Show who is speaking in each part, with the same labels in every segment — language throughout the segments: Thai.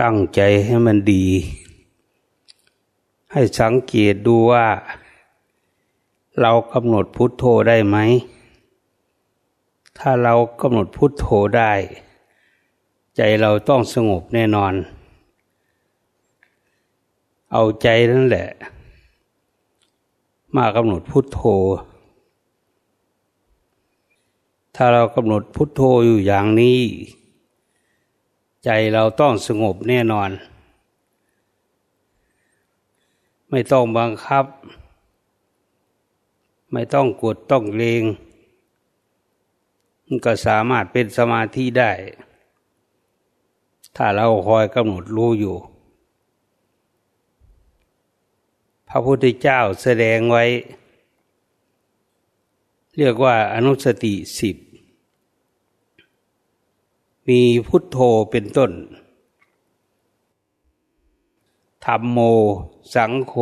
Speaker 1: ตั้งใจให้มันดี ให้สังเกตดูว่า เรากำหนดพุทโธได้ไหม ถ้าเรากำหนดพุทโธได้ ใจเราต้องสงบแน่นอน เอาใจนั่นแหละ มากำหนดพุทโธ ถ้าเรากำหนดพุทโธอยู่อย่างนี้ ใจเราต้องสงบแน่นอน ไม่ต้องบังคับ ไม่ต้องกดต้องเลงมันก็สามารถเป็นสมาธิได้ ถ้าเราคอยกำหนดรู้อยู่ พระพุทธเจ้าแสดงไว้ เรียกว่าอนุสติสิบ มีพุทโธเป็นต้น ธรรมโม สังโฆ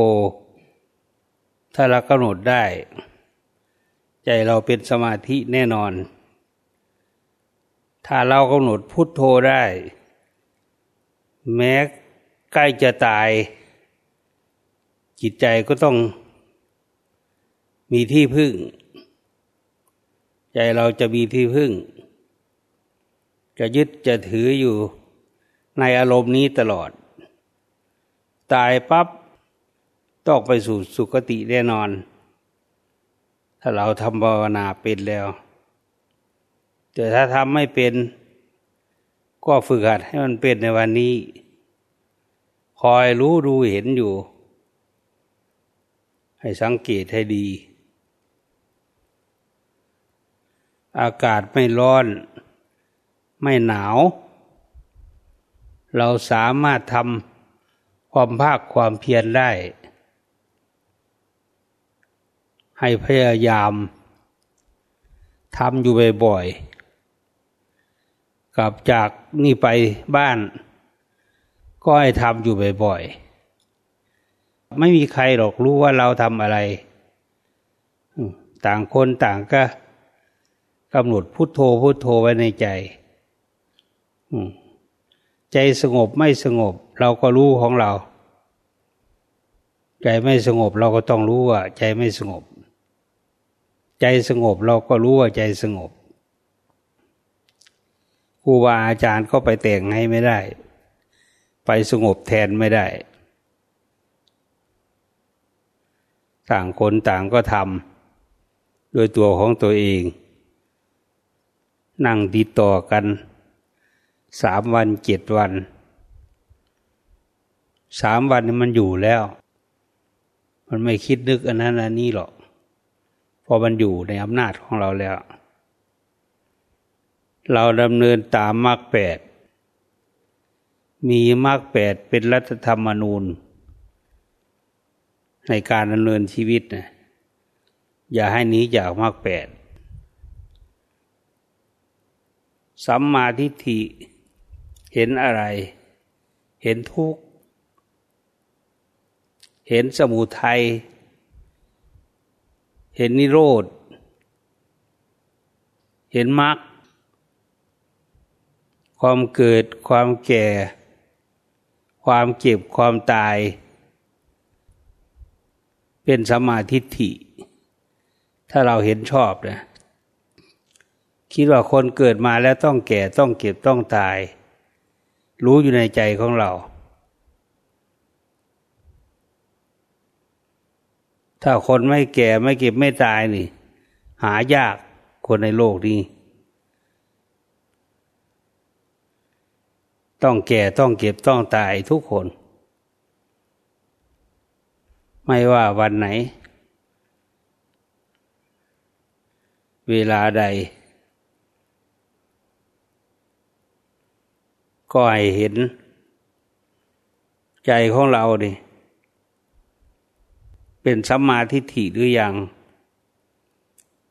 Speaker 1: ถ้าเรากำหนดได้ ใจเราเป็นสมาธิแน่นอน ถ้าเรากำหนดพุทโธได้ แม้ใกล้จะตาย จิตใจก็ต้องมีที่พึ่ง ใจเราจะมีที่พึ่ง จะยึดจะถืออยู่ในอารมณ์นี้ตลอด ตายปับ๊บต้องไปสู่สุคติแน่นอน ถ้าเราทำภาวนาเป็นแล้ว แต่ถ้าทำไม่เป็น ก็ฝึกหัดให้มันเป็นในวันนี้ คอยรู้ดูเห็นอยู่ ให้สังเกตให้ดี อากาศไม่ร้อน ไม่หนาว เราสามารถทำความภาคความเพียรได้ ให้พยายามทำอยู่บ่อยๆ กลับจากนี่ไปบ้าน ก็ให้ทำอยู่บ่อยๆ ไม่มีใครหรอกรู้ว่าเราทำอะไร ต่างคนต่างก็กำหนดพุโทโธพุโทโธไว้ในใจ ใจสงบไม่สงบ เราก็รู้ของเรา ใจไม่สงบเราก็ต้องรู้ว่า ใจไม่สงบ ใจสงบเราก็รู้ว่าใจสงบครูบาอาจารย์ก็ไปแต่งให้ไม่ได้ ไปสงบแทนไม่ได้ ต่างคนต่างก็ทำโดยตัวของตัวเอง นั่งติดต่อกัน สามวันเจ็ดวัน สามวันมันอยู่แล้ว มันไม่คิดนึกอันนั้นอันนี้หรอกพอมันอยู่ในอำนาจของเราแล้ว เราดำเนินตามมรรคแปดมีมรรคแปดเป็นรัฐธรรมนูญ ในการดำเนินชีวิตนะอย่าให้หนีจากมรรคแปดสัมมาทิฏฐิ เห็นอะไร เห็นทุกข์ เห็นสมุทัย เห็นนิโรธ เห็นมรรค ความเกิด ความแก่ ความเจ็บ ความตาย เป็นสมาธิฐิ ถ้าเราเห็นชอบนะ คิดว่าคนเกิดมาแล้วต้องแก่ ต้องเก็บ ต้องตาย รู้อยู่ในใจของเรา ถ้าคนไม่แก่ไม่เก็บไม่ตายนี่ หายากคนในโลกนี้ ต้องแก่ต้องเก็บต้องตายทุกคน ไม่ว่าวันไหน เวลาใด ก็ให้เห็น ใจของเราดิเป็นสัมมาทิฏฐิหรือยัง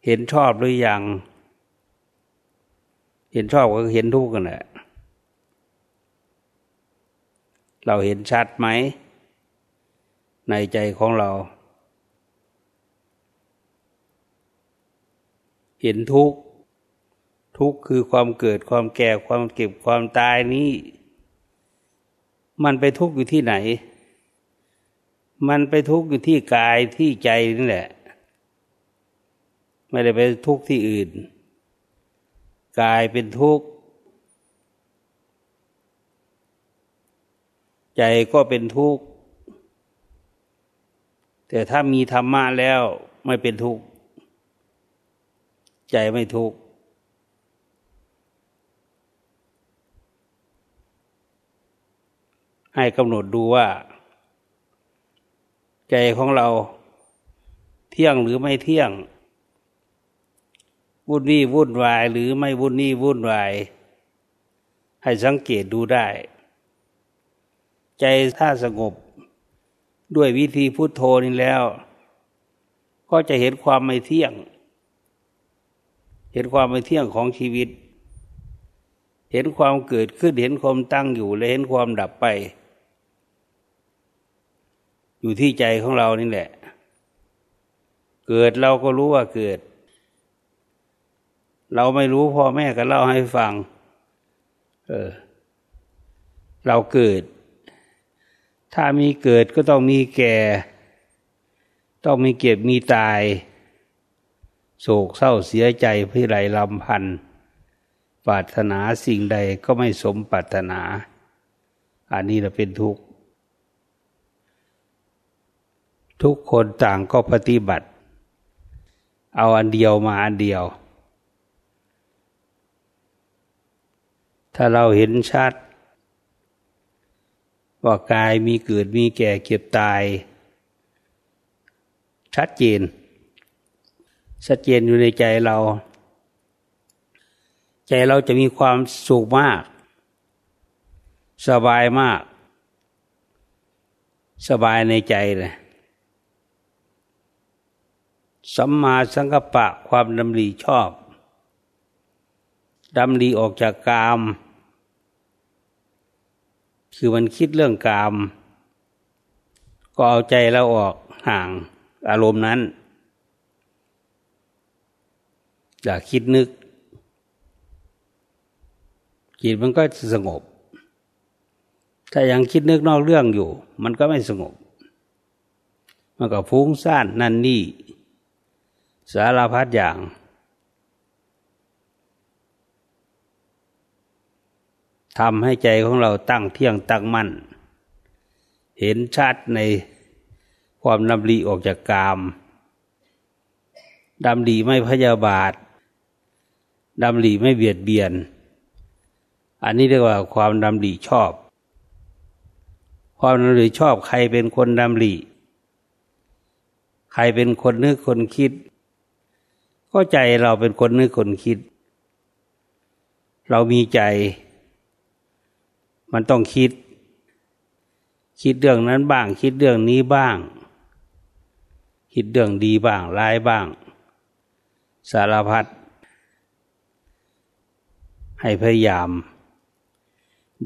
Speaker 1: เห็นชอบหรือยัง เห็นชอบก็เห็นทุกข์กันแหละเราเห็นชัดไหม ในใจของเรา เห็นทุกข์ ทุกข์คือความเกิดความแก่ความเก็บความตายนี้ มันไปทุกข์อยู่ที่ไหน มันไปทุกข์อยู่ที่กายที่ใจนี่แหละ ไม่ได้ไปทุกข์ที่อื่น กายเป็นทุกข์ ใจก็เป็นทุกข์ แต่ถ้ามีธรรมะแล้วไม่เป็นทุกข์ ใจไม่ทุกข์ ให้กำหนดดูว่า ใจของเราเที่ยงหรือไม่เที่ยง วุ่นวี่วุ่นวายหรือไม่วุ่นวี่วุ่นวาย ให้สังเกตดูได้ ใจถ้าสงบด้วยวิธีพุโทโธนี้แล้ว ก็จะเห็นความไม่เที่ยง เห็นความไม่เที่ยงของชีวิต เห็นความเกิดขึ้นเห็นความตั้งอยู่และเห็นความดับไป อยู่ที่ใจของเรานี่แหละ เกิดเราก็รู้ว่าเกิด เราไม่รู้พ่อแม่ก็เล่าให้ฟัง เออ เราเกิด ถ้ามีเกิดก็ต้องมีแก่ ต้องมีเก็บมีตาย โศกเศร้าเสียใจพิไรลำพันปรารถนาสิ่งใดก็ไม่สมปรารถนา อันนี้เราเป็นทุกข์ ทุกคนต่างก็ปฏิบัติ เอาอันเดียวมาอันเดียว ถ้าเราเห็นชัด ว่ากายมีเกิดมีแก่เก็บตาย ชัดเจน ชัดเจนอยู่ในใจเรา ใจเราจะมีความสุขมาก สบายมาก สบายในใจเลย สัมมาสังกัปปะความดำริชอบดำริออกจากกาม คือมันคิดเรื่องกาม ก็เอาใจเราออกห่างอารมณ์นั้น อย่าคิดนึก จิตมันก็สงบ ถ้ายังคิดนึกนอกเรื่องอยู่ มันก็ไม่สงบ มันก็ฟุ้งซ่านนั่นนี่ สารพัดอย่าง ทำให้ใจของเราตั้งเที่ยงตั้งมั่น เห็นชัดในความดำรีออกจากกามดำรีไม่พยาบาทดำรีไม่เบียดเบียน อันนี้เรียกว่าความดำรีชอบ ความดำรีชอบใครเป็นคนดำรีใครเป็นคนนึกคนคิด ก็ใจเราเป็นคนนึกคนคิด เรามีใจ มันต้องคิด คิดเรื่องนั้นบ้าง คิดเรื่องนี้บ้าง คิดเรื่องดีบ้างร้ายบ้าง สารพัดให้พยายาม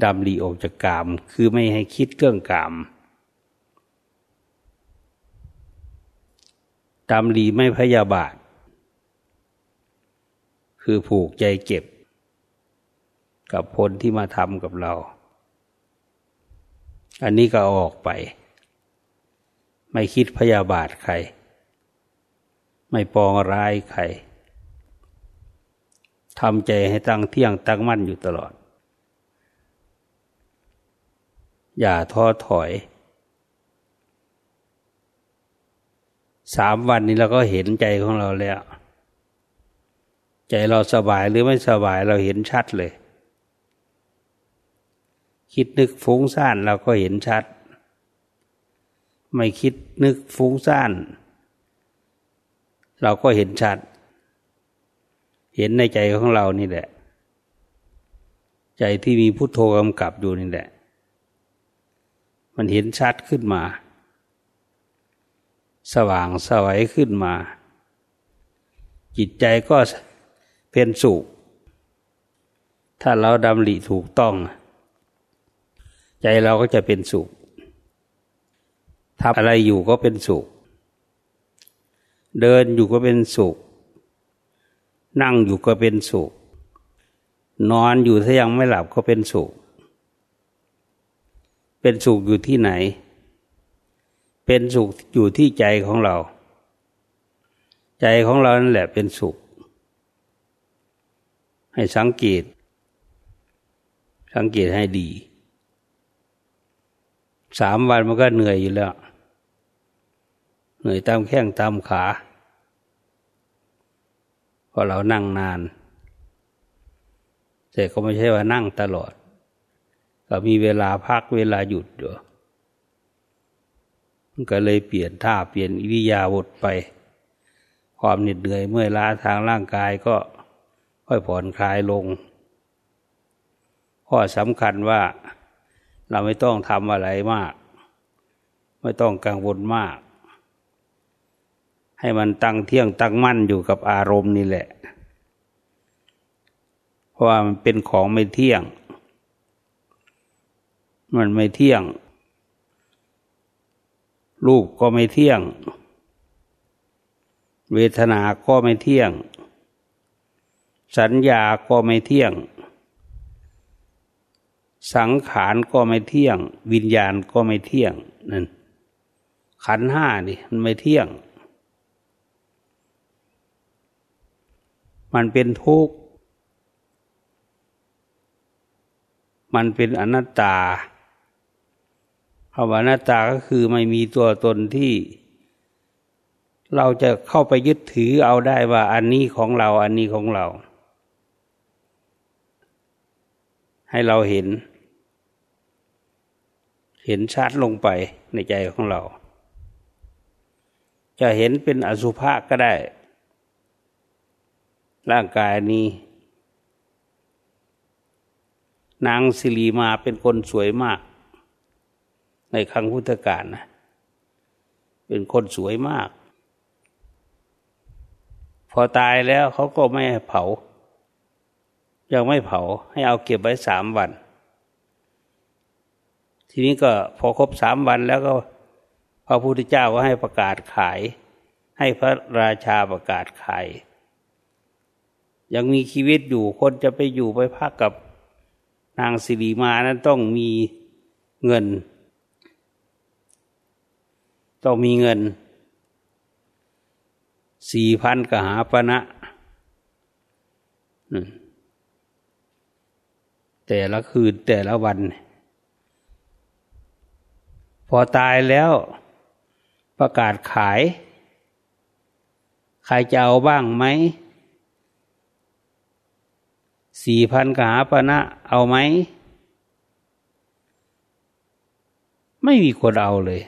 Speaker 1: ดำรีออกจากกาม คือไม่ให้คิดเรื่องกามดำรีไม่พยาบาท คือผูกใจเก็บ กับคนที่มาทำกับเรา อันนี้ก็ออกไป ไม่คิดพยาบาทใคร ไม่ปองร้ายใครทำใจให้ตั้งเที่ยงตั้งมั่นอยู่ตลอด อย่าท้อถอย สามวันนี้เราก็เห็นใจของเราแล้ว ใจเราสบายหรือไม่สบายเราเห็นชัดเลย คิดนึกฟุ้งซ่านเราก็เห็นชัด ไม่คิดนึกฟุ้งซ่าน เราก็เห็นชัด เห็นในใจของเรานี่แหละ ใจที่มีพุทโธกำกับอยู่นี่แหละ มันเห็นชัดขึ้นมา สว่างสวัยขึ้นมาจิตใจก็ เป็นสุข ถ้าเราดำริถูกต้อง ใจเราก็จะเป็นสุขทำอะไรอยู่ก็เป็นสุข เดินอยู่ก็เป็นสุข นั่งอยู่ก็เป็นสุข นอนอยู่ถ้ายังไม่หลับก็เป็นสุข เป็นสุขอยู่ที่ไหน เป็นสุขอยู่ที่ใจของเรา ใจของเรานั่นแหละเป็นสุข ให้สังเกต สังเกตให้ดี สามวันมันก็เหนื่อยอยู่แล้ว เหนื่อยตามแข้งตามขาเพราะเรานั่งนาน แต่ก็ไม่ใช่ว่านั่งตลอด ก็มีเวลาพักเวลาหยุดอยู่มันก็เลยเปลี่ยนท่าเปลี่ยนอิริยาบถไป ความเหน็ดเหนื่อยเมื่อยล้าทางร่างกายก็ ค่อยผ่อนคลายลง ข้อสำคัญว่าเราไม่ต้องทำอะไรมาก ไม่ต้องกังวลมาก ให้มันตั้งเที่ยงตั้งมั่นอยู่กับอารมณ์นี่แหละ เพราะว่ามันเป็นของไม่เที่ยง มันไม่เที่ยง รูปก็ไม่เที่ยง เวทนาก็ไม่เที่ยง สัญญาก็ไม่เที่ยง สังขารก็ไม่เที่ยง วิญญาณก็ไม่เที่ยงนั่นขันห้านี่มันไม่เที่ยง มันเป็นทุกข์ มันเป็นอนัตตาคำว่าอนัตตาก็คือไม่มีตัวตนที่เราจะเข้าไปยึดถือเอาได้ว่าอันนี้ของเรา อันนี้ของเรา ให้เราเห็น เห็นชัดลงไปในใจของเรา จะเห็นเป็นอสุภะก็ได้ ร่างกายนี้ นางสิริมาเป็นคนสวยมาก ในครั้งพุทธกาลนะเป็นคนสวยมาก พอตายแล้วเขาก็ไม่เผา ยังไม่เผาให้เอาเก็บไว้สามวัน ทีนี้ก็พอครบสามวันแล้วก็พระพุทธเจ้าก็ให้ประกาศขาย ให้พระราชาประกาศขาย ยังมีชีวิตอยู่คนจะไปอยู่ไปพักกับนางสิริมานั้นต้องมีเงิน ต้องมีเงินสี่พันกหาปณะ แต่ละคืนแต่ละวัน พอตายแล้วประกาศขาย ใครจะเอาบ้างไหมสี่พันกหาปณะเอาไหม ไม่มีคนเอาเลย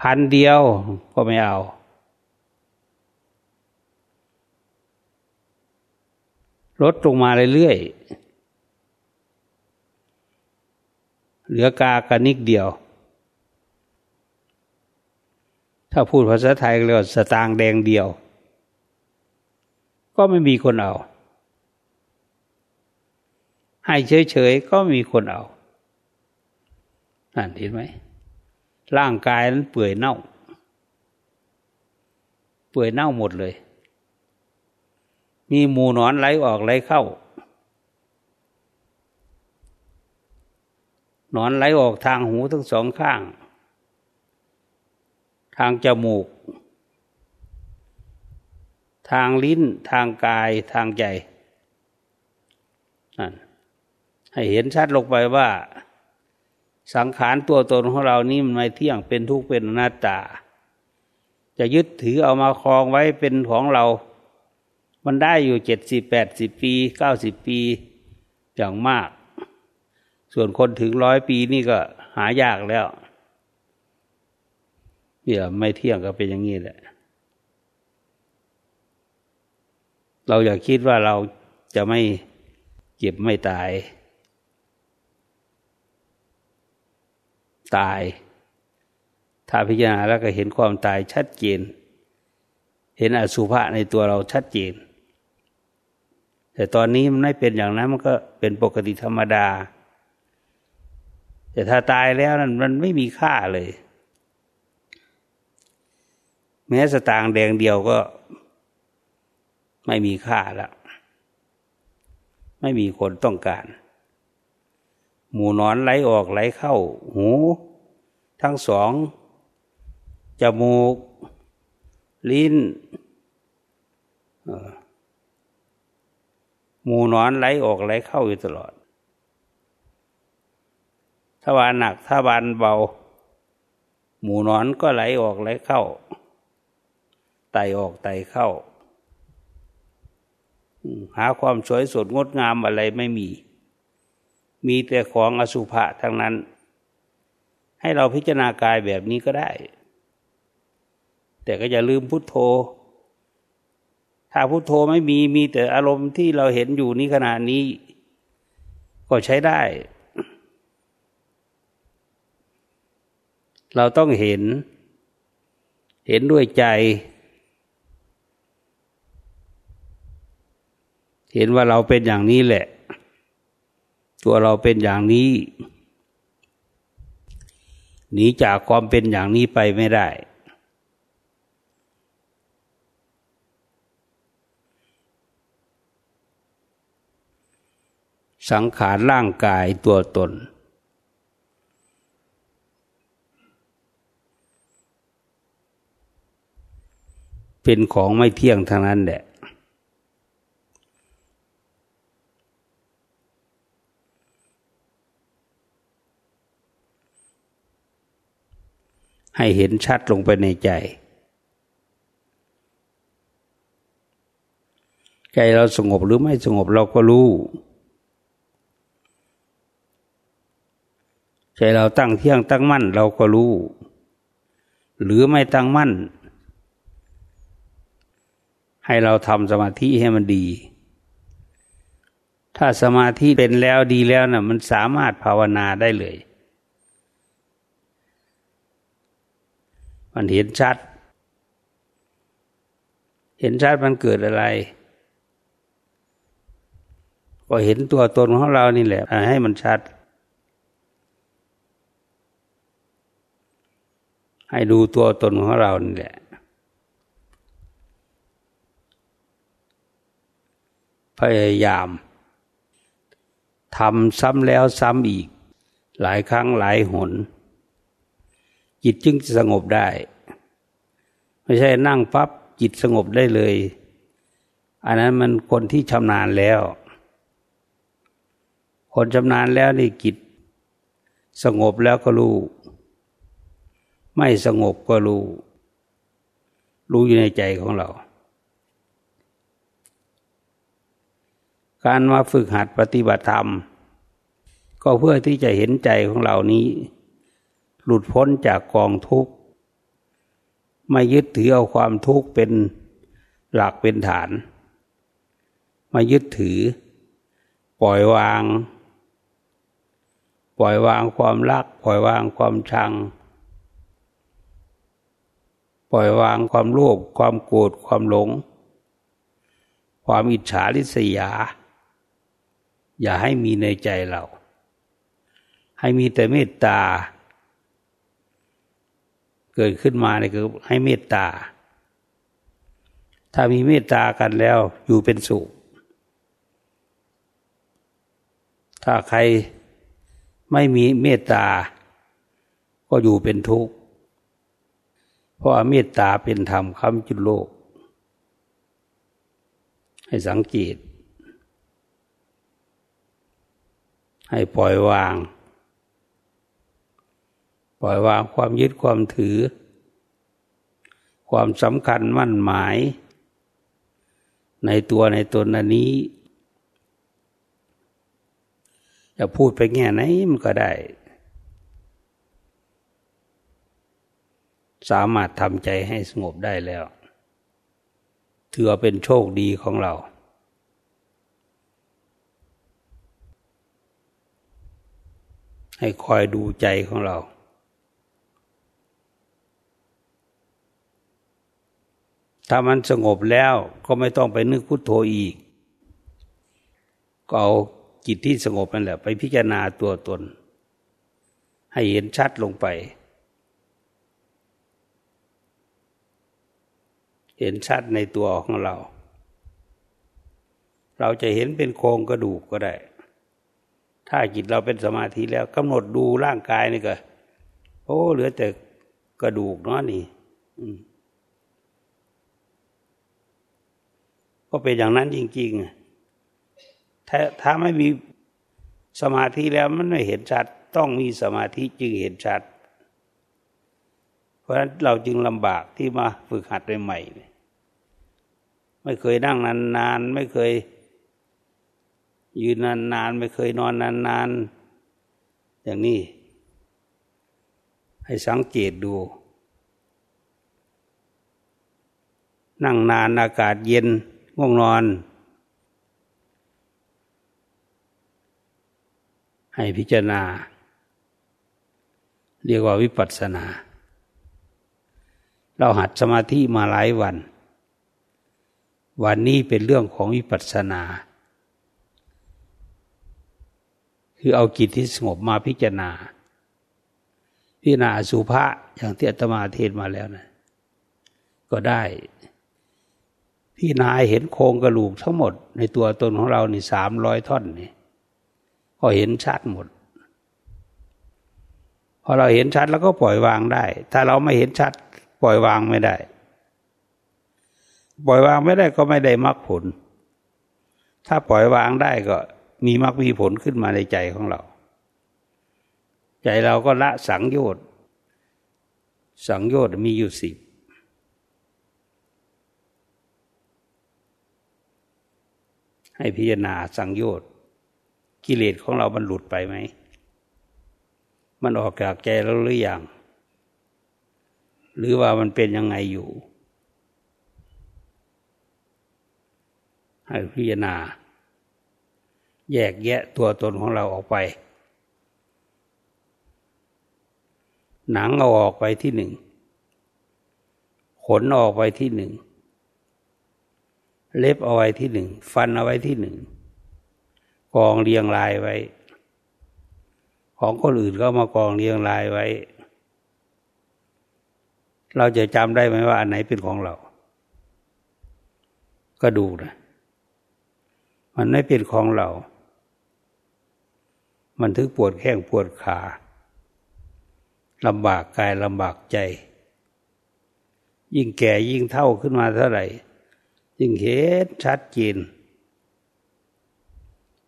Speaker 1: พันเดียวก็ไม่เอา ลดลงมาเรื่อยๆ เหลือกากระนิกเดียว ถ้าพูดภาษาไทยเรียกว่าสตางแดงเดียว ก็ไม่มีคนเอา ให้เฉยๆ ก็มีคนเอา นั่นเห็นไหม ร่างกายนั้นเปื่อยเน่า เปื่อยเน่าหมดเลย มีหมูนอนไหลออกไหลเข้านอนไหลออกทางหูทั้งสองข้าง ทางจมูก ทางลิ้น ทางกาย ทางใจนั่นให้เห็นชัดลงไปว่า สังขารตัวตนของเรานี่มันไม่เที่ยงเป็นทุกข์เป็นอนัตตา จะยึดถือเอามาครองไว้เป็นของเรา มันได้อยู่เจ็ดสิบแปดสิบปีเก้าสิบปีอย่างมาก ส่วนคนถึงร้อยปีนี่ก็หายากแล้วเนี่ยไม่เที่ยงก็เป็นอย่างนี้แหละ เราอย่าคิดว่าเราจะไม่เจ็บไม่ตาย ตาย ถ้าพิจารณาแล้วก็เห็นความตายชัดเจน เห็นอสุภะในตัวเราชัดเจน แต่ตอนนี้มันไม่เป็นอย่างนั้นมันก็เป็นปกติธรรมดา แต่ถ้าตายแล้วนั้นมันไม่มีค่าเลย แม้สตางค์แดงเดียวก็ไม่มีค่าแล้วไม่มีคนต้องการ หมูนอนไหลออกไหลเข้า หู ทั้งสองจมูก ลิ้นห มูนอนไหลออกไหลเข้าอยู่ตลอด ถ้าบานหนักถ้าบานเบา หมูนอนก็ไหลออกไหลเข้า ไตออกไตเข้า หาความสวยสดงดงามอะไรไม่มี มีแต่ของอสุภะทั้งนั้น ให้เราพิจารณากายแบบนี้ก็ได้ แต่ก็อย่าลืมพุทโธ ถ้าพุโทโธไม่มีมีแต่อารมณ์ที่เราเห็นอยู่นี้ขณะนี้ ก็ใช้ได้ เราต้องเห็น เห็นด้วยใจ เห็นว่าเราเป็นอย่างนี้แหละ ตัวเราเป็นอย่างนี้หนีจากความเป็นอย่างนี้ไปไม่ได้ สังขารร่างกายตัวตน เป็นของไม่เที่ยงทางนั้นแหละให้เห็นชัดลงไปในใจ ใจเราสงบหรือไม่สงบเราก็รู้ ใจเราตั้งเที่ยงตั้งมั่นเราก็รู้ หรือไม่ตั้งมั่น ให้เราทำสมาธิให้มันดี ถ้าสมาธิเป็นแล้วดีแล้วนะ่ะ มันสามารถภาวนาได้เลย มันเห็นชัด เห็นชัดมันเกิดอะไรก็เห็นตัวตนของเรานี่แหละ ให้มันชัด ให้ดูตัวตนของเรานี่แหละพยายามทำซ้ำแล้วซ้ำอีก หลายครั้งหลายหน จิตจึงจะสงบได้ ไม่ใช่นั่งปั๊บจิตสงบได้เลย อันนั้นมันคนที่ชำนาญแล้ว คนชำนาญแล้วนี่จิตสงบแล้วก็รู้ ไม่สงบก็รู้ รู้อยู่ในใจของเรา การมาฝึกหัดปฏิบัติธรรม ก็เพื่อที่จะเห็นใจของเรานี้ หลุดพ้นจากกองทุกข์ ไม่ยึดถือเอาความทุกข์เป็นหลักเป็นฐาน มายึดถือ ปล่อยวาง ปล่อยวางความรัก ปล่อยวางความชัง ปล่อยวางความโลภความโกรธความหลง ความอิจฉาริษยา อย่าให้มีในใจเรา ให้มีแต่เมตตา เกิดขึ้นมาเนี่ยคือให้เมตตา ถ้ามีเมตตากันแล้วอยู่เป็นสุข ถ้าใครไม่มีเมตตา ก็อยู่เป็นทุกข์ เพราะเมตตาเป็นธรรมคำจุดโลก ให้สังเกต ให้ปล่อยวาง ปล่อยวางความยึดความถือ ความสำคัญมั่นหมาย ในตัวในตนอันนี้จะพูดไปแง่ไหนมันก็ได้ สามารถทำใจให้สงบได้แล้วถือว่าเป็นโชคดีของเรา ให้คอยดูใจของเรา ถ้ามันสงบแล้วก็ไม่ต้องไปนึกพุโทโธอีก ก็เอาจิตที่สงบนั่นแหละ ไปพิจารณาตัวตน ให้เห็นชัดลงไป เห็นชัดในตัวของเรา เราจะเห็นเป็นโครงกระดูกก็ได้ ถ้าจิตเราเป็นสมาธิแล้วกำหนดดูร่างกายนี่ก็ โอ้ เหลือแต่กระดูกเนาะนี่ก็เป็นอย่างนั้นจริง ๆ ถ้าถ้าไม่มีสมาธิแล้วมันไม่เห็นชัด ต้องมีสมาธิจึงเห็นชัด เพราะฉะนั้นเราจึงลำบากที่มาฝึกหัดใหม่ๆ ไม่เคยนั่งนานๆ ไม่เคยยืนนานๆ ไม่เคยนอนนานๆ อย่างนี้ ให้สังเกตดู นั่งนานอากาศเย็นง่วงนอน ให้พิจารณา เรียกว่าวิปัสสนา เราหัดสมาธิมาหลายวัน วันนี้เป็นเรื่องของวิปัสสนา คือเอาจิตที่สงบมาพิจารณา พิจารณาสุภาษอย่างที่อาตมาเทศมาแล้วนะก็ได้พี่นายเห็นโครงกระดูกทั้งหมด ในตัวตนของเรานี่สามร้อยท่อนนี่ก็เห็นชัดหมด พอเราเห็นชัดแล้วก็ปล่อยวางได้ ถ้าเราไม่เห็นชัด ปล่อยวางไม่ได้ ปล่อยวางไม่ได้ก็ไม่ได้มรรคผล ถ้าปล่อยวางได้ก็มีมรรคมีผลขึ้นมาในใจของเรา ใจเราก็ละสังโยชน์สังโยชน์มีอยู่สิบให้พิจารณาสังโยชน์กิเลสของเรามันหลุดไปไหม มันออกจากใจเราหรือยังหรือว่ามันเป็นยังไงอยู่ ให้พิจารณา แยกแยะตัวตนของเราออกไป หนังเอาออกไปที่หนึ่ง ขนออกไปที่หนึ่ง เล็บเอาไว้ที่หนึ่ง ฟันเอาไว้ที่หนึ่ง กองเรียงรายไว้ ของคนอื่นก็มากองเรียงรายไว้ เราจะจำได้ไหมว่าอันไหนเป็นของเรา ก็ดูนะ มันไม่เป็นของเรา มันถึงปวดแข้งปวดขาลำบากกายลำบากใจ ยิ่งแก่ยิ่งเท่าขึ้นมาเท่าไหร่ ยิ่งเห็นชัดเจน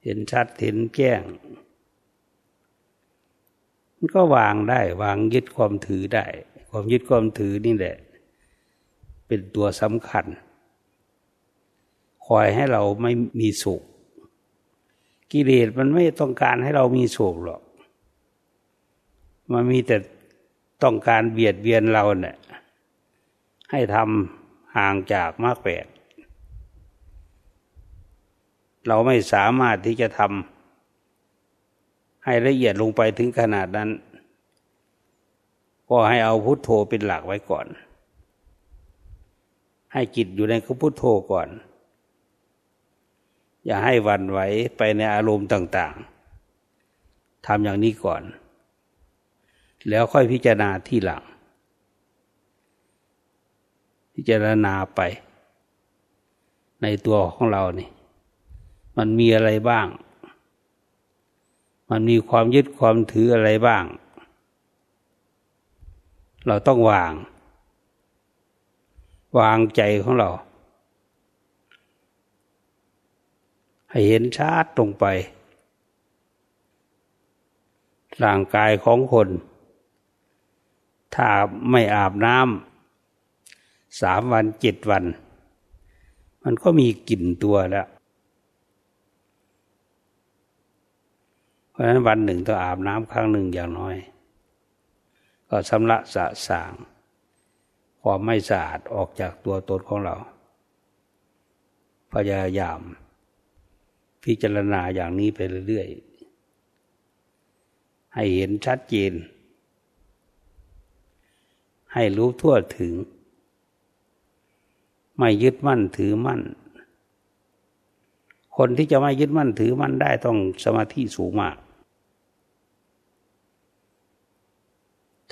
Speaker 1: เห็นชัดเห็นแจ้ง มันก็วางได้ วางยึดความถือได้ ความยึดความถือนี่แหละ เป็นตัวสำคัญ คอยให้เราไม่มีสุข กิเลสมันไม่ต้องการให้เรามีโศกหรอก มันมีแต่ต้องการเบียดเบียนเราเนี่ยให้ทำห่างจากมากแปดเราไม่สามารถที่จะทำให้ละเอียดลงไปถึงขนาดนั้น ก็ให้เอาพุทโธเป็นหลักไว้ก่อน ให้จิตอยู่ในพุทโธก่อน อย่าให้วันไหวไปในอารมณ์ต่างๆทำอย่างนี้ก่อน แล้วค่อยพิจารณาที่หลัง พิจารณาไป ในตัวของเรานี่ มันมีอะไรบ้าง มันมีความยึดความถืออะไรบ้าง เราต้องวาง วางใจของเรา ให้เห็นชัดตรงไป ร่างกายของคน ถ้าไม่อาบน้ำสามวันเจ็ดวัน มันก็มีกลิ่นตัวแล้ว เพราะฉะนั้นวันหนึ่งต้องอาบน้ำครั้งหนึ่งอย่างน้อย ก็ชำระสะสางความไม่สะอาดออกจากตัวตนของเรา พยายาม พิจารณาอย่างนี้ไปเรื่อยๆ ให้เห็นชัดเจน ให้รู้ทั่วถึง ไม่ยึดมั่นถือมั่น คนที่จะไม่ยึดมั่นถือมั่นได้ต้องสมาธิสูงมาก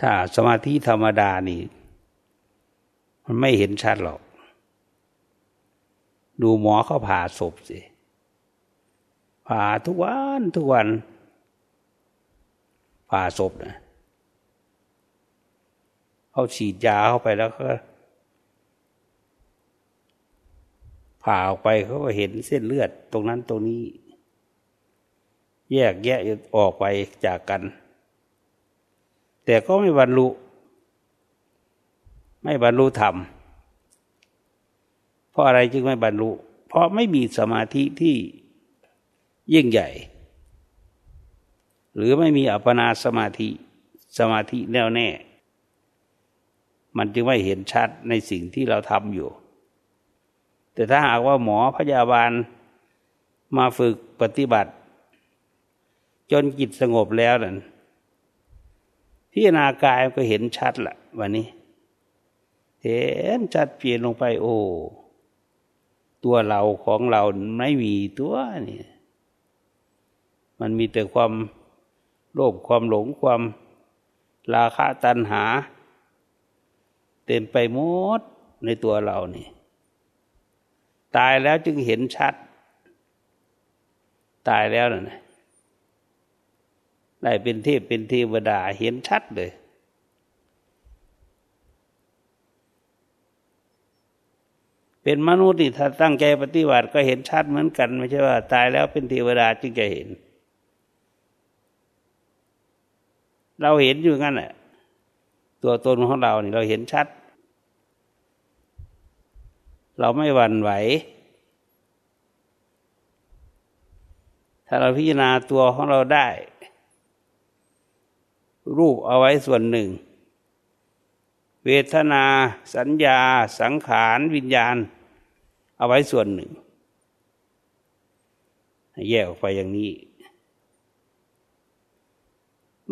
Speaker 1: ถ้าสมาธิธรรมดานี่ มันไม่เห็นชัดหรอก ดูหมอเขาผ่าศพสิ ผ่าทุกวันทุกวัน ผ่าศพนะเขาฉีดยาเข้าไปแล้วก็ผ่าออกไปเขาก็เห็นเส้นเลือดตรงนั้นตรงนี้ แยกแยะออกไปจากกัน แต่ก็ไม่บรรลุ ไม่บรรลุธรรม เพราะอะไรจึงไม่บรรลุ เพราะไม่มีสมาธิที่ ยิ่งใหญ่ หรือไม่มีอัปปนาสมาธิ สมาธิแน่วแน่ มันจึงไม่เห็นชัดในสิ่งที่เราทำอยู่ แต่ถ้าหากว่าหมอพยาบาลมาฝึกปฏิบัติ จนจิตสงบแล้วนั่นพิจารณากายก็เห็นชัดละวันนี้ เห็นชัดเปลี่ยนลงไป โอ้ ตัวเราของเราไม่มีตัวนี่ มันมีแต่ความโลภความหลงความราคะตัณหา เต็มไปหมดในตัวเรานี่ ตายแล้วจึงเห็นชัด ตายแล้วนะได้เป็นเทพเป็นเทวดาเห็นชัดเลย เป็นมนุษย์นี่ถ้าตั้งใจปฏิบัติก็เห็นชัดเหมือนกัน ไม่ใช่ว่า ตายแล้วเป็นเทวดาจึงจะเห็น เราเห็นอยู่งั้นแหละตัวตนของเรานี่เราเห็นชัด เราไม่หวั่นไหว ถ้าเราพิจารณาตัวของเราได้ รูปเอาไว้ส่วนหนึ่ง เวทนา สัญญา สังขารวิญญาณ เอาไว้ส่วนหนึ่งแยกออกไปอย่างนี้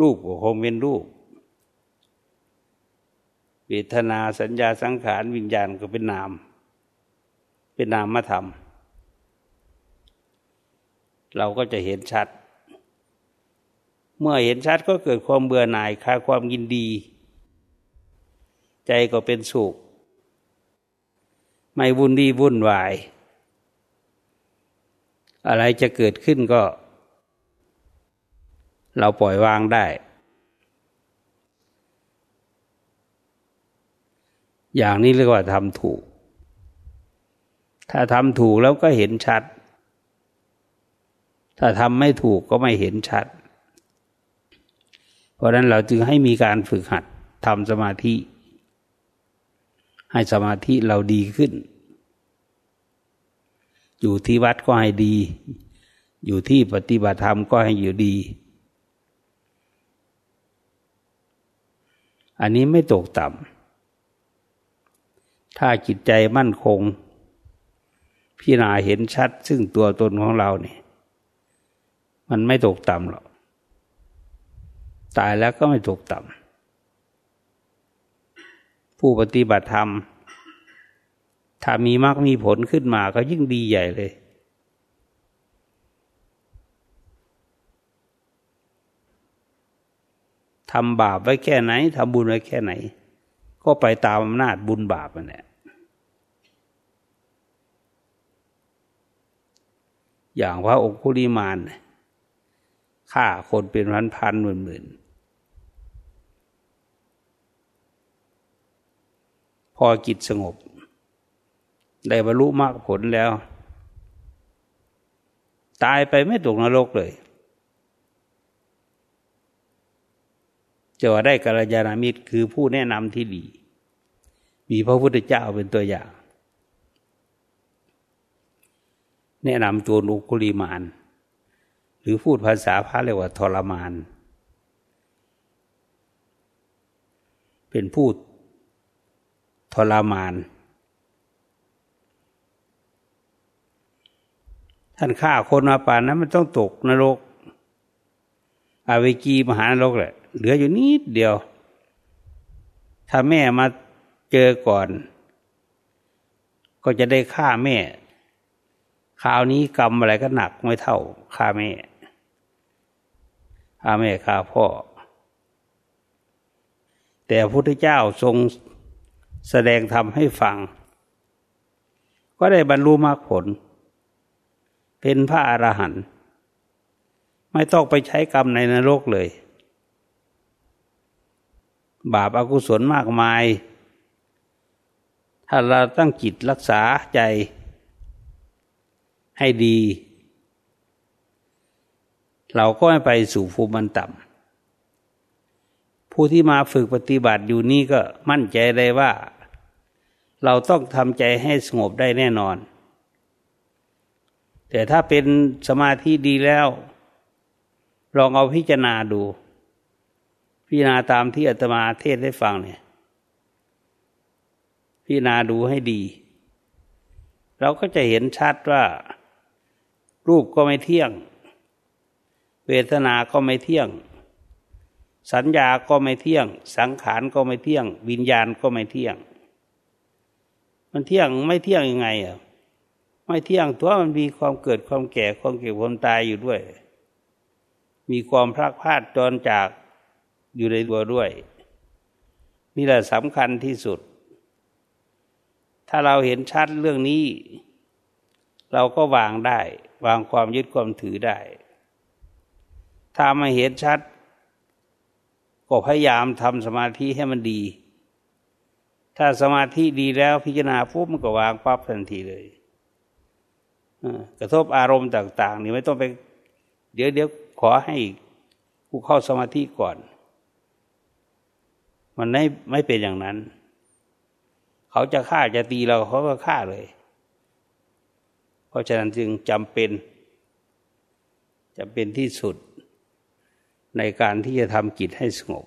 Speaker 1: รูปก็คงเป็นรูปเวทนาสัญญาสังขารวิญญาณก็เป็นนาม เป็นนามธรรม เราก็จะเห็นชัด เมื่อเห็นชัดก็เกิดความเบื่อหน่ายคลายความยินดี ใจก็เป็นสุข ไม่วุ่นดีวุ่นวาย อะไรจะเกิดขึ้นก็ เราปล่อยวางได้ อย่างนี้เรียกว่าทำถูก ถ้าทำถูกแล้วก็เห็นชัด ถ้าทำไม่ถูกก็ไม่เห็นชัด เพราะนั้นเราจึงให้มีการฝึกหัดทำสมาธิ ให้สมาธิเราดีขึ้น อยู่ที่วัดก็ให้ดี อยู่ที่ปฏิบัติธรรมก็ให้อยู่ดี อันนี้ไม่ตกต่ำถ้าจิตใจมั่นคงพี่นาเห็นชัด ซึ่งตัวตนของเราเนี่ยมันไม่ตกต่ำหรอก ตายแล้วก็ไม่ตกต่ำผู้ปฏิบัติธรรม ถ้ามีมรรคมีผลขึ้นมาก็ยิ่งดีใหญ่เลย ทำบาปไว้แค่ไหนทำบุญไว้แค่ไหน ก็ไปตามอำนาจบุญบาปนั่นแหละอย่างพระองคุลิมานฆ่าคนเป็นพันพันหมื่นหมื่นพอจิตสงบ ได้บรรลุมรรคผลแล้ว ตายไปไม่ตกนรกเลย จะว่าได้กัลยาณมิตรคือผู้แนะนำที่ดี มีพระพุทธเจ้าเป็นตัวอย่าง แนะนำตัวนุกุลิมาน หรือพูดภาษาพระเรียกว่าทรมาน เป็นพูดทรมาน ท่านฆ่าคนมาป่านนั้นมันต้องตกนรกอาเวจีมหานรกแหละ เหลืออยู่นิดเดียว ถ้าแม่มาเจอก่อน ก็จะได้ฆ่าแม่ คราวนี้กรรมอะไรก็หนักไม่เท่าฆ่าแม่ฆ่าแม่ฆ่าพ่อ แต่พระพุทธเจ้าทรงแสดงธรรมให้ฟัง ก็ได้บรรลุมรรคผล เป็นพระอรหันต์ไม่ต้องไปใช้กรรมในนรกเลย บาปอากุศลมากมาย ถ้าเราตั้งจิตรักษาใจให้ดี เราก็ไม่ไปสู่ภูมิมันต่ำผู้ที่มาฝึกปฏิบัติอยู่นี่ก็มั่นใจเลยว่า เราต้องทำใจให้สงบได้แน่นอน แต่ถ้าเป็นสมาธิดีแล้ว ลองเอาพิจารณาดู พิจารณาตามที่อาตมาเทศได้ฟังเนี่ยพิจารณาดูให้ดี เราก็จะเห็นชัดว่า รูปก็ไม่เที่ยง เวทนาก็ไม่เที่ยง สัญญาก็ไม่เที่ยง สังขารก็ไม่เที่ยง วิญญาณก็ไม่เที่ยง มันเที่ยงไม่เที่ยงยังไงอะไม่เที่ยงตัวมันมีความเกิดความแก่ความเก็บความตายอยู่ด้วย มีความพลาดพลาดจรจาก อยู่ในตัวด้วย นี่แหละสำคัญที่สุด ถ้าเราเห็นชัดเรื่องนี้ เราก็วางได้ วางความยึดความถือได้ ถ้าไม่เห็นชัด ก็พยายามทำสมาธิให้มันดี ถ้าสมาธิดีแล้วพิจารณาปุ๊บมันก็วางปั๊บทันทีเลยกระทบอารมณ์ต่าง ๆ นี่ไม่ต้องไป เดี๋ยวเดี๋ยวขอให้กูเข้าสมาธิก่อน มันไม่ไม่เป็นอย่างนั้น เขาจะฆ่าจะตีเราเขาก็ฆ่าเลย เพราะฉะนั้นจึงจำเป็นจำเป็นที่สุดในการที่จะทำจิตให้สงบ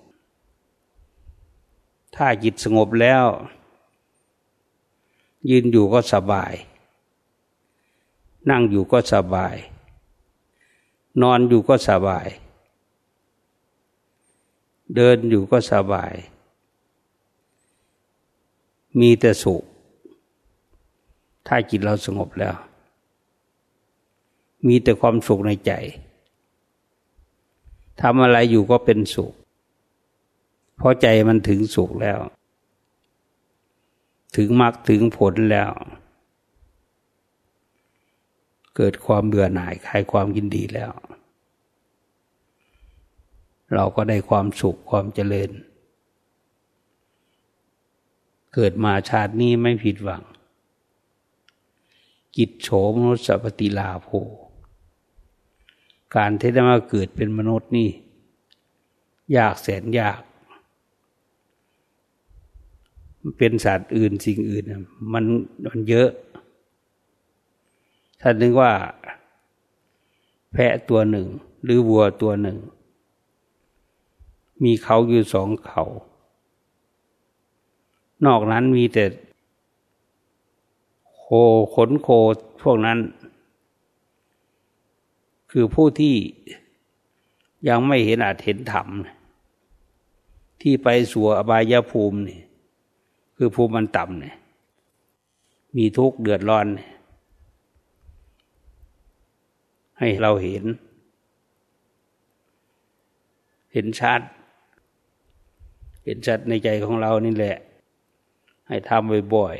Speaker 1: ถ้าจิตสงบแล้ว ยืนอยู่ก็สบาย นั่งอยู่ก็สบาย นอนอยู่ก็สบาย เดินอยู่ก็สบาย มีแต่สุข ถ้าจิตเราสงบแล้ว มีแต่ความสุขในใจทำอะไรอยู่ก็เป็นสุข เพราะใจมันถึงสุขแล้ว ถึงมรรคถึงผลแล้ว เกิดความเบื่อหน่ายคลายความยินดีแล้ว เราก็ได้ความสุขความเจริญ เกิดมาชาตินี้ไม่ผิดหวัง กิจโฉมนุสปฏิลาโภการที่ได้มาเกิดเป็นมนุษย์นี่ ยากแสนยาก เป็นสัตว์อื่นสิ่งอื่น มันมันเยอะท่านนึกว่า แพะตัวหนึ่ง หรือวัวตัวหนึ่ง มีเขาอยู่สองเขา นอกนั้นมีแต่โคขนโคพวกนั้น คือผู้ที่ยังไม่เห็นอาจเห็นธรรม ที่ไปสู่อบายภูมินี่คือภูมิมันต่ำเนี่ยมีทุกข์เดือดร้อน ให้เราเห็น เห็นชัด เห็นชัดในใจของเรานี่แหละ ให้ทำบ่อย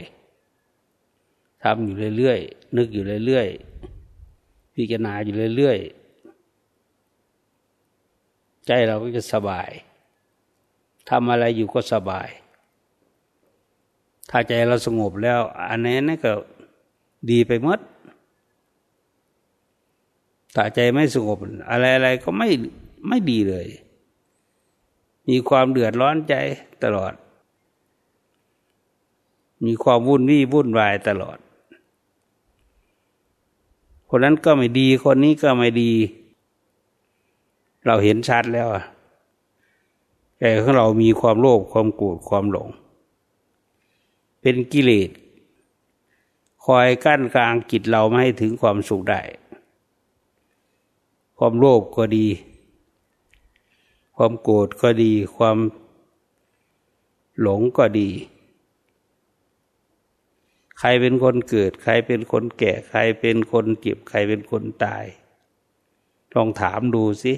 Speaker 1: ๆทำอยู่เรื่อยๆ นึกอยู่เรื่อยๆ พิจารณาอยู่เรื่อยๆ ใจเราก็จะสบาย ทำอะไรอยู่ก็สบาย ถ้าใจเราสงบแล้ว อันนี้นี่ก็ดีไปหมดถ้าใจไม่สงบ อะไรๆ ก็ไม่ไม่ดีเลย มีความเดือดร้อนใจตลอด มีความวุ่นวี่วุ่นวายตลอด คนนั้นก็ไม่ดีคนนี้ก็ไม่ดี เราเห็นชัดแล้วใจของเรามีความโลภความโกรธความหลง เป็นกิเลสคอยกั้นกลางจิตเราไม่ให้ถึงความสุขได้ ความโลภก็ดี ความโกรธก็ดี ความหลงก็ดี ใครเป็นคนเกิด ใครเป็นคนแก่ ใครเป็นคนเก็บ ใครเป็นคนตาย ลองถามดูสิ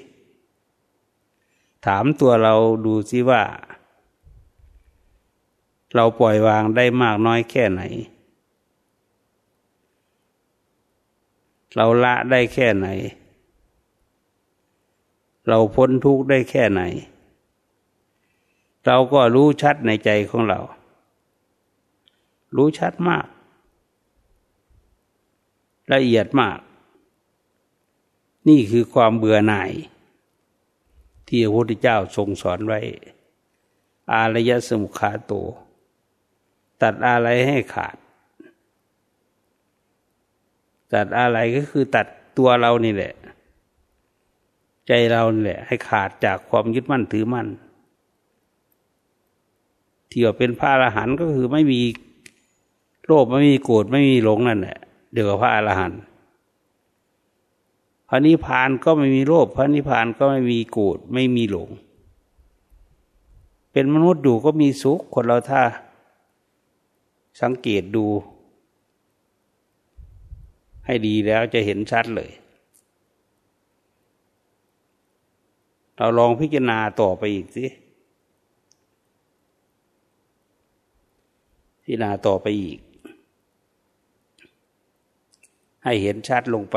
Speaker 1: ถามตัวเราดูสิว่า เราปล่อยวางได้มากน้อยแค่ไหน เราละได้แค่ไหน เราพ้นทุกข์ได้แค่ไหน เราก็รู้ชัดในใจของเรารู้ชัดมาก ละเอียดมาก นี่คือความเบื่อหน่าย ที่พระพุทธเจ้าทรงสอนไว้ อารยสมุขาโต ตัดอะไรให้ขาด ตัดอะไรก็คือตัดตัวเรานี่แหละ ใจเรานี่แหละ ให้ขาดจากความยึดมั่นถือมั่นที่ว่าเป็นพระอรหันต์ก็คือไม่มีโลภไม่มีโกรธไม่มีหลงนั่นแหละ เดียวกับพระอรหันต์พระนิพพานก็ไม่มีโลภพระนิพพานก็ไม่มีโกรธไม่มีหลง เป็นมนุษย์ดูก็มีสุขคนเราถ้าสังเกตดู ให้ดีแล้วจะเห็นชัดเลย เราลองพิจารณาต่อไปอีกสิพิจารณาต่อไปอีก ให้เห็นชัดลงไป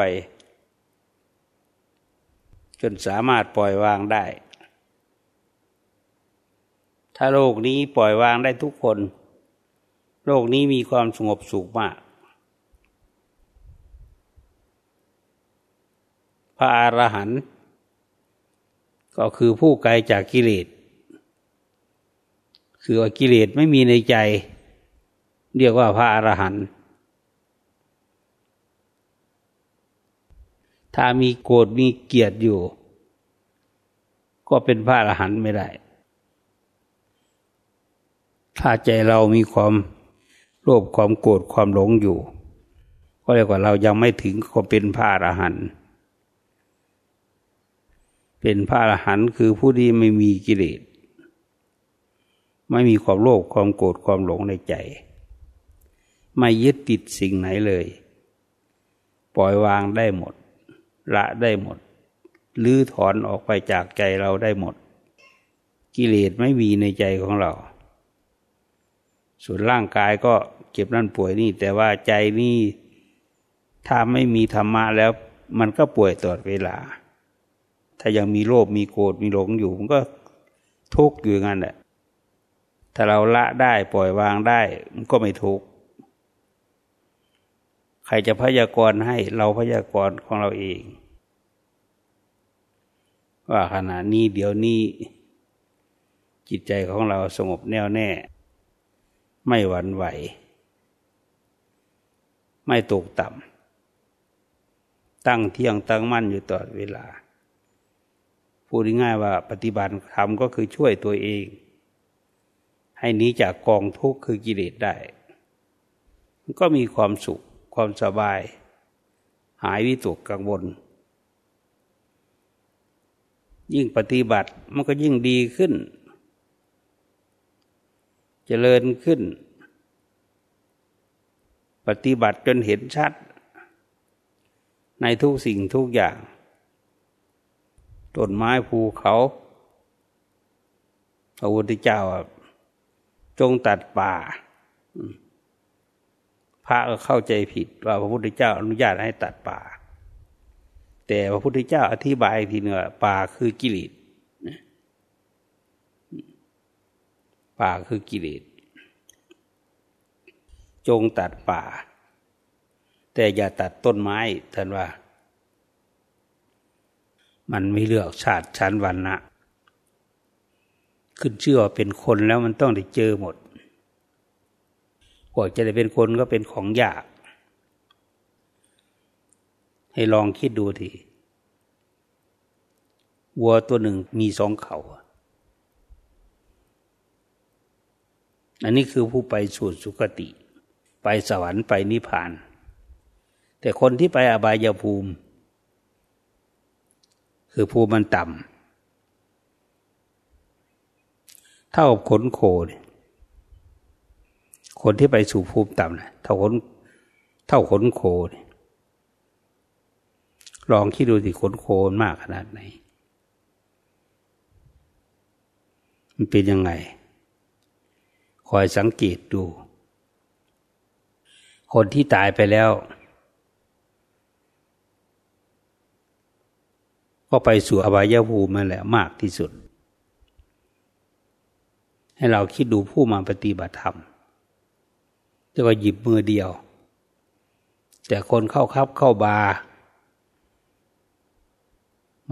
Speaker 1: จนสามารถปล่อยวางได้ ถ้าโลกนี้ปล่อยวางได้ทุกคน โลกนี้มีความสงบสุขมาก พระอรหันต์ก็คือผู้ไกลจากกิเลสคือว่ากิเลสไม่มีในใจ เรียกว่าพระอรหันต์ ถ้ามีโกรธมีเกียรติอยู่ ก็เป็นพระอรหันต์ไม่ได้ ถ้าใจเรามีความโลภความโกรธความหลงอยู่ ก็เรียกว่าเรายังไม่ถึงความเป็นพระอรหันต์เป็นพระอรหันต์คือผู้ที่ไม่มีกิเลสไม่มีความโลภความโกรธความหลงในใจ ไม่ยึดติดสิ่งไหนเลย ปล่อยวางได้หมด ละได้หมดลื้อถอนออกไปจากใจเราได้หมด กิเลสไม่มีในใจของเรา ส่วนร่างกายก็เจ็บนั่นป่วยนี่ แต่ว่าใจนี่ถ้าไม่มีธรรมะแล้ว มันก็ป่วยตลอดเวลา ถ้ายังมีโลภมีโกรธมีหลงอยู่ มันก็ทุกข์อยู่งั้นแหละถ้าเราละได้ปล่อยวางได้ มันก็ไม่ทุกข์ ใครจะพยากรณ์ให้เราพยากรณ์ของเราเอง ว่าขณะนี้เดี๋ยวนี้ จิตใจของเราสงบแน่วแน่ ไม่หวั่นไหว ไม่ตกต่ำตั้งเที่ยงตั้งมั่นอยู่ตลอดเวลา พูดง่ายว่าปฏิบัติธรรมก็คือช่วยตัวเอง ให้หนีจากกองทุกข์คือกิเลสได้ ก็มีความสุข ความสบาย หายวิตกกังวล ยิ่งปฏิบัติมันก็ยิ่งดีขึ้นจเจริญขึ้น ปฏิบัติจนเห็นชัด ในทุกสิ่งทุกอย่างต้นไม้ภูเขาพระพุทธเจ้าจงตัดป่า พระก็เข้าใจผิดว่าพระพุทธเจ้าอนุญาตให้ตัดป่า แต่พระพุทธเจ้าอธิบายทีเนื้อป่าคือกิเลสป่าคือกิเลสจงตัดป่า แต่อย่าตัดต้นไม้ท่านว่า มันไม่เลือกชาติชั้นวันนะขึ้นเชื่อเป็นคนแล้วมันต้องได้เจอหมด กว่าจะได้เป็นคนก็เป็นของยาก ให้ลองคิดดูทีวัวตัวหนึ่งมีสองเขาอันนี้คือผู้ไปสู่สุคติ ไปสวรรค์ไปนิพพาน แต่คนที่ไปอบายภูมิ คือภูมิมันต่ำเท่ากับขนโคเนี่ย คนที่ไปสู่ภูมิต่ำนะเท่าขนเท่าขนโคนี่ลองคิดดูสิขนโคมากขนาดไหน มันเป็นยังไง คอยสังเกตดู คนที่ตายไปแล้ว ก็ไปสู่อบายภูมิมาแหล้วมากที่สุด ให้เราคิดดูผู้มาปฏิบัติธรรม จะก็หยิบมือเดียว แต่คนเข้าคับเข้าบา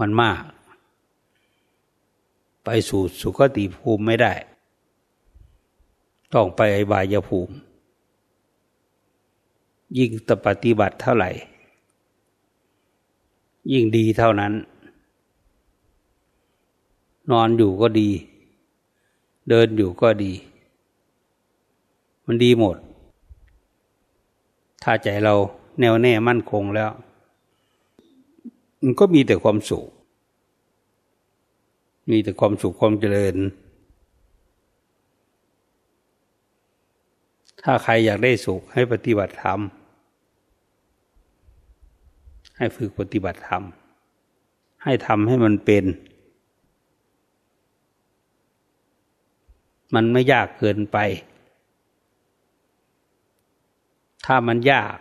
Speaker 1: มันมาก ไปสู่สุคติภูมิไม่ได้ ต้องไปไอบายภูมิ ยิ่งตปฏิบัติเท่าไหร่ ยิ่งดีเท่านั้น นอนอยู่ก็ดี เดินอยู่ก็ดี มันดีหมด ถ้าใจเราแน่วแน่มั่นคงแล้ว มันก็มีแต่ความสุข มีแต่ความสุขความเจริญ ถ้าใครอยากได้สุขให้ปฏิบัติธรรม ให้ฝึกปฏิบัติธรรม ให้ทำให้มันเป็น มันไม่ยากเกินไป ถ้ามันยาก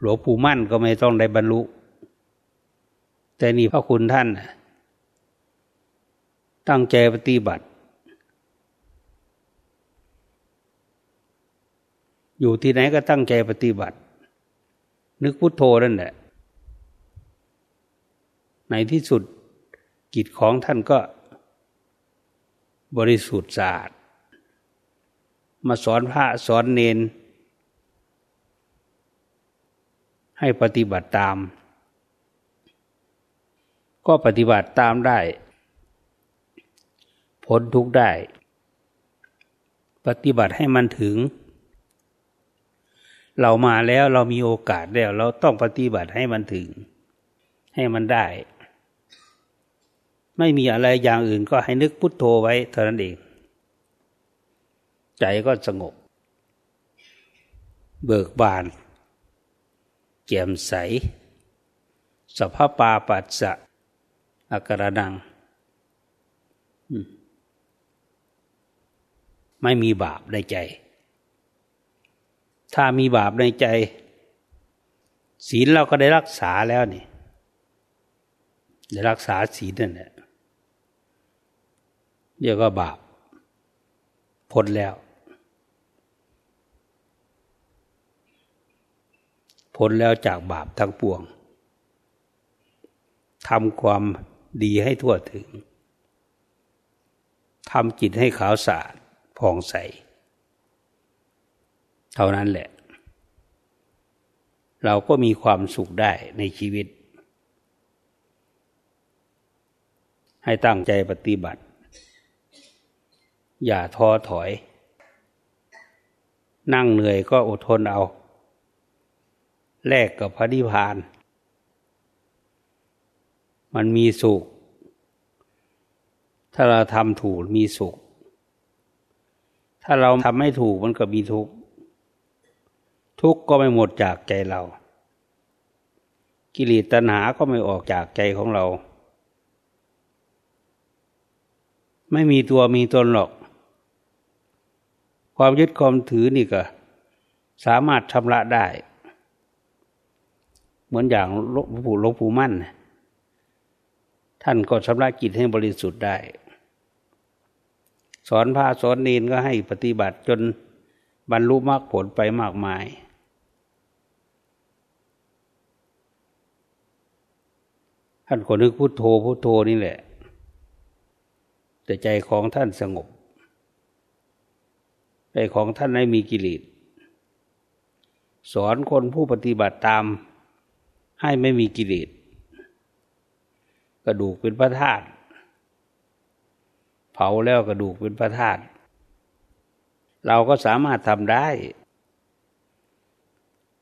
Speaker 1: หลวงปู่มั่นก็ไม่ต้องได้บรรลุ แต่นี่พระคุณท่าน ตั้งใจปฏิบัติ อยู่ที่ไหนก็ตั้งใจปฏิบัติ นึกพุทโธนั่นแหละในที่สุดกิจของท่านก็บริสุทธิ์สะอาดมาสอนพระสอนเนน ให้ปฏิบัติตาม ก็ปฏิบัติตามได้พ้นทุกได้ ปฏิบัติให้มันถึง เรามาแล้วเรามีโอกาสแล้ว เราต้องปฏิบัติให้มันถึง ให้มันได้ ไม่มีอะไรอย่างอื่นก็ให้นึกพุทโธไว้เท่านั้นเอง ใจก็สงบ เบิกบาน แจ่มใสสภาพปาปัสสะอาการดัง ไม่มีบาปในใจ ถ้ามีบาปในใจ ศีลเราก็ได้รักษาแล้วนี่ ได้รักษาศีลนั่นแหละเดี๋ยวก็บาปพ้นแล้ว พ้นแล้วจากบาปทั้งปวงทำความดีให้ทั่วถึงทำจิตให้ขาวสะอาดผ่องใส เท่านั้นแหละ เราก็มีความสุขได้ในชีวิต ให้ตั้งใจปฏิบัติ อย่าท้อถอย นั่งเหนื่อยก็อดทนเอา แลกกับพระนิพพาน มันมีสุข ถ้าเราทำถูกมีสุข ถ้าเราทำไม่ถูกมันก็มีทุกข์ ทุกข์ก็ไม่หมดจากใจเรา กิเลสตัณหาก็ไม่ออกจากใจของเรา ไม่มีตัวมีตนหรอก ความยึดความถือนี่ก็สามารถชำระได้ เหมือนอย่างหลวงปู่หลวงปู่มั่น ท่านก็ชำระจิตให้บริสุทธิ์ได้ สอนพระสอนเนนก็ให้ปฏิบัติจนบรรลุมรรคผลไปมากมายท่านก็นึกพุโทโธพุโทโธนี่แหละ แต่ใจของท่านสงบ ใจของท่านไม่มีกิเลสสอนคนผู้ปฏิบัติตาม ให้ไม่มีกิเลสกระดูกเป็นพระธาตุเผาแล้วกระดูกเป็นพระธาตุเราก็สามารถทำได้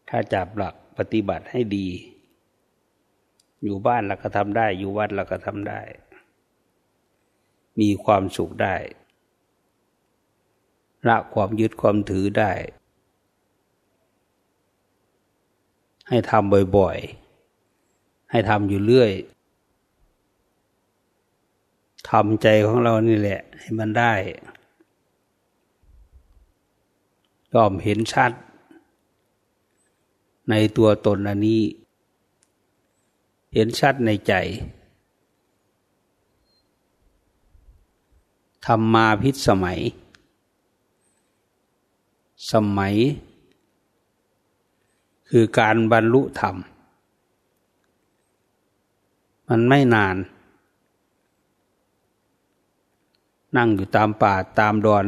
Speaker 1: ถ้าจับหลักปฏิบัติให้ดี อยู่บ้านเราก็ทำได้ อยู่วัดเราก็ทำได้ มีความสุขได้ ละความยึดความถือได้ ให้ทำบ่อยๆ ให้ทำอยู่เรื่อยทำใจของเรานี่แหละ ให้มันได้ยอมเห็นชัด ในตัวตนอันนี้ เห็นชัดในใจธรรมาพิสมัย สมัย คือการบรรลุธรรม มันไม่นาน นั่งอยู่ตามป่าตามดอน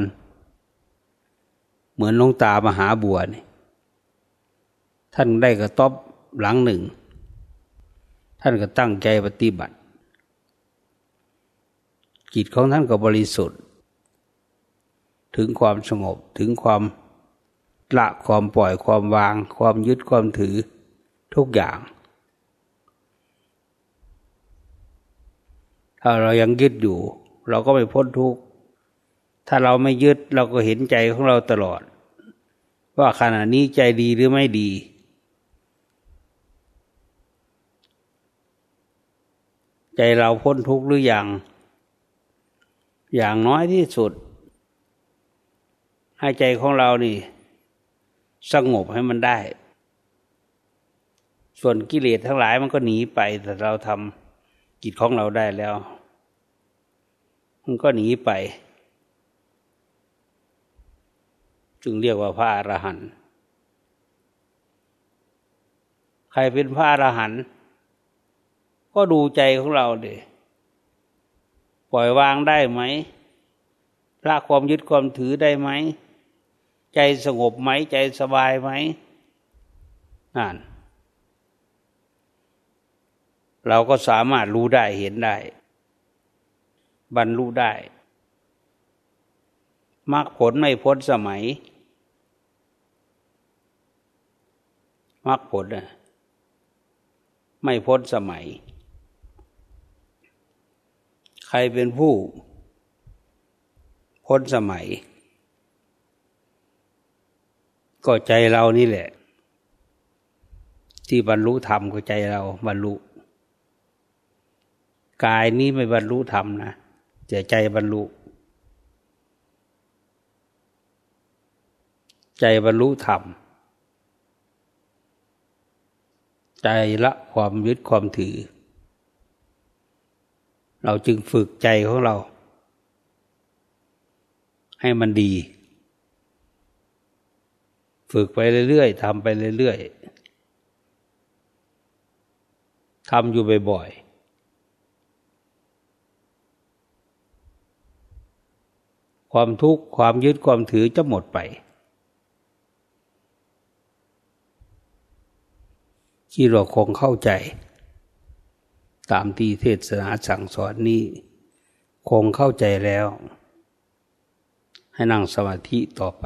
Speaker 1: เหมือนลงตามหาบัวนี่ท่านได้กระต๊อบหลังหนึ่ง ท่านก็ตั้งใจปฏิบัติจิตของท่านก็บริสุทธิ์ ถึงความสงบถึงความละความปล่อยความวาง ความยึดความถือทุกอย่าง ถ้าเรายังยึดอยู่ เราก็ไม่พ้นทุกข์ถ้าเราไม่ยึดเราก็เห็นใจของเราตลอด ว่าขณะนี้ใจดีหรือไม่ดี ใจเราพ้นทุกข์หรืออยังอย่างน้อยที่สุด ให้ใจของเรานี่ สงบให้มันได้ ส่วนกิเลสทั้งหลายมันก็หนีไปแต่เราทำ กิจของเราได้แล้ว มันก็หนีไป จึงเรียกว่าพระอรหันต์ใครเป็นพระอรหันต์ก็ดูใจของเราเดยปล่อยวางได้ไหมละความยึดความถือได้ไหม ใจสงบไหม ใจสบายไหมนั่น เราก็สามารถรู้ได้เห็นได้ บรรลุได้มรรคผลไม่พ้นสมัยมรรคผลไม่พ้นสมัย ใครเป็นผู้ พ้นสมัย ก็ใจเรานี่แหละ ที่บรรลุธรรมก็ใจเราบรรลุ กายนี้ไม่บรรลุธรรมนะแต่ใจบรรลุ ใจบรรลุธรรม ใจละความยึดความถือ เราจึงฝึกใจของเรา ให้มันดี ฝึกไปเรื่อยๆทำไปเรื่อยๆทำอยู่บ่อยๆ ความทุกข์ความยึดความถือจะหมดไป ที่เราคงเข้าใจ ตามที่เทศนาสั่งสอนนี้ คงเข้าใจแล้ว ให้นั่งสมาธิต่อไป